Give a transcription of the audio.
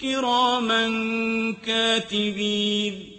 كِرَامًا كَاتِبِينَ